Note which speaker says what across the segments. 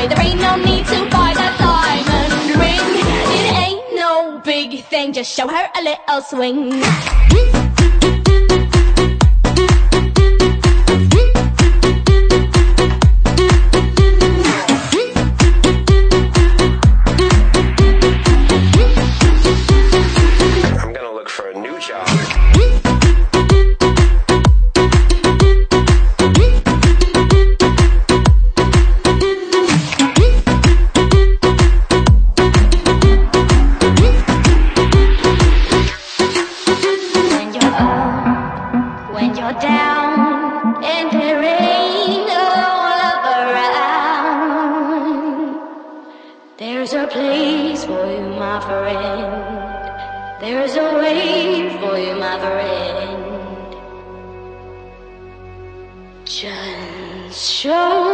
Speaker 1: Boy, there ain't no need to buy that diamond ring. It ain't no big thing, just show her a little swing. When you're down, and there ain't no love around. There's a place for you, my friend. There's a way for you, my friend. Just show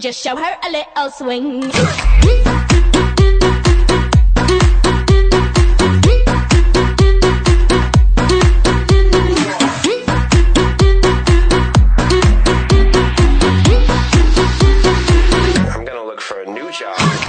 Speaker 1: Just show her a little swing. I'm gonna look for a new job.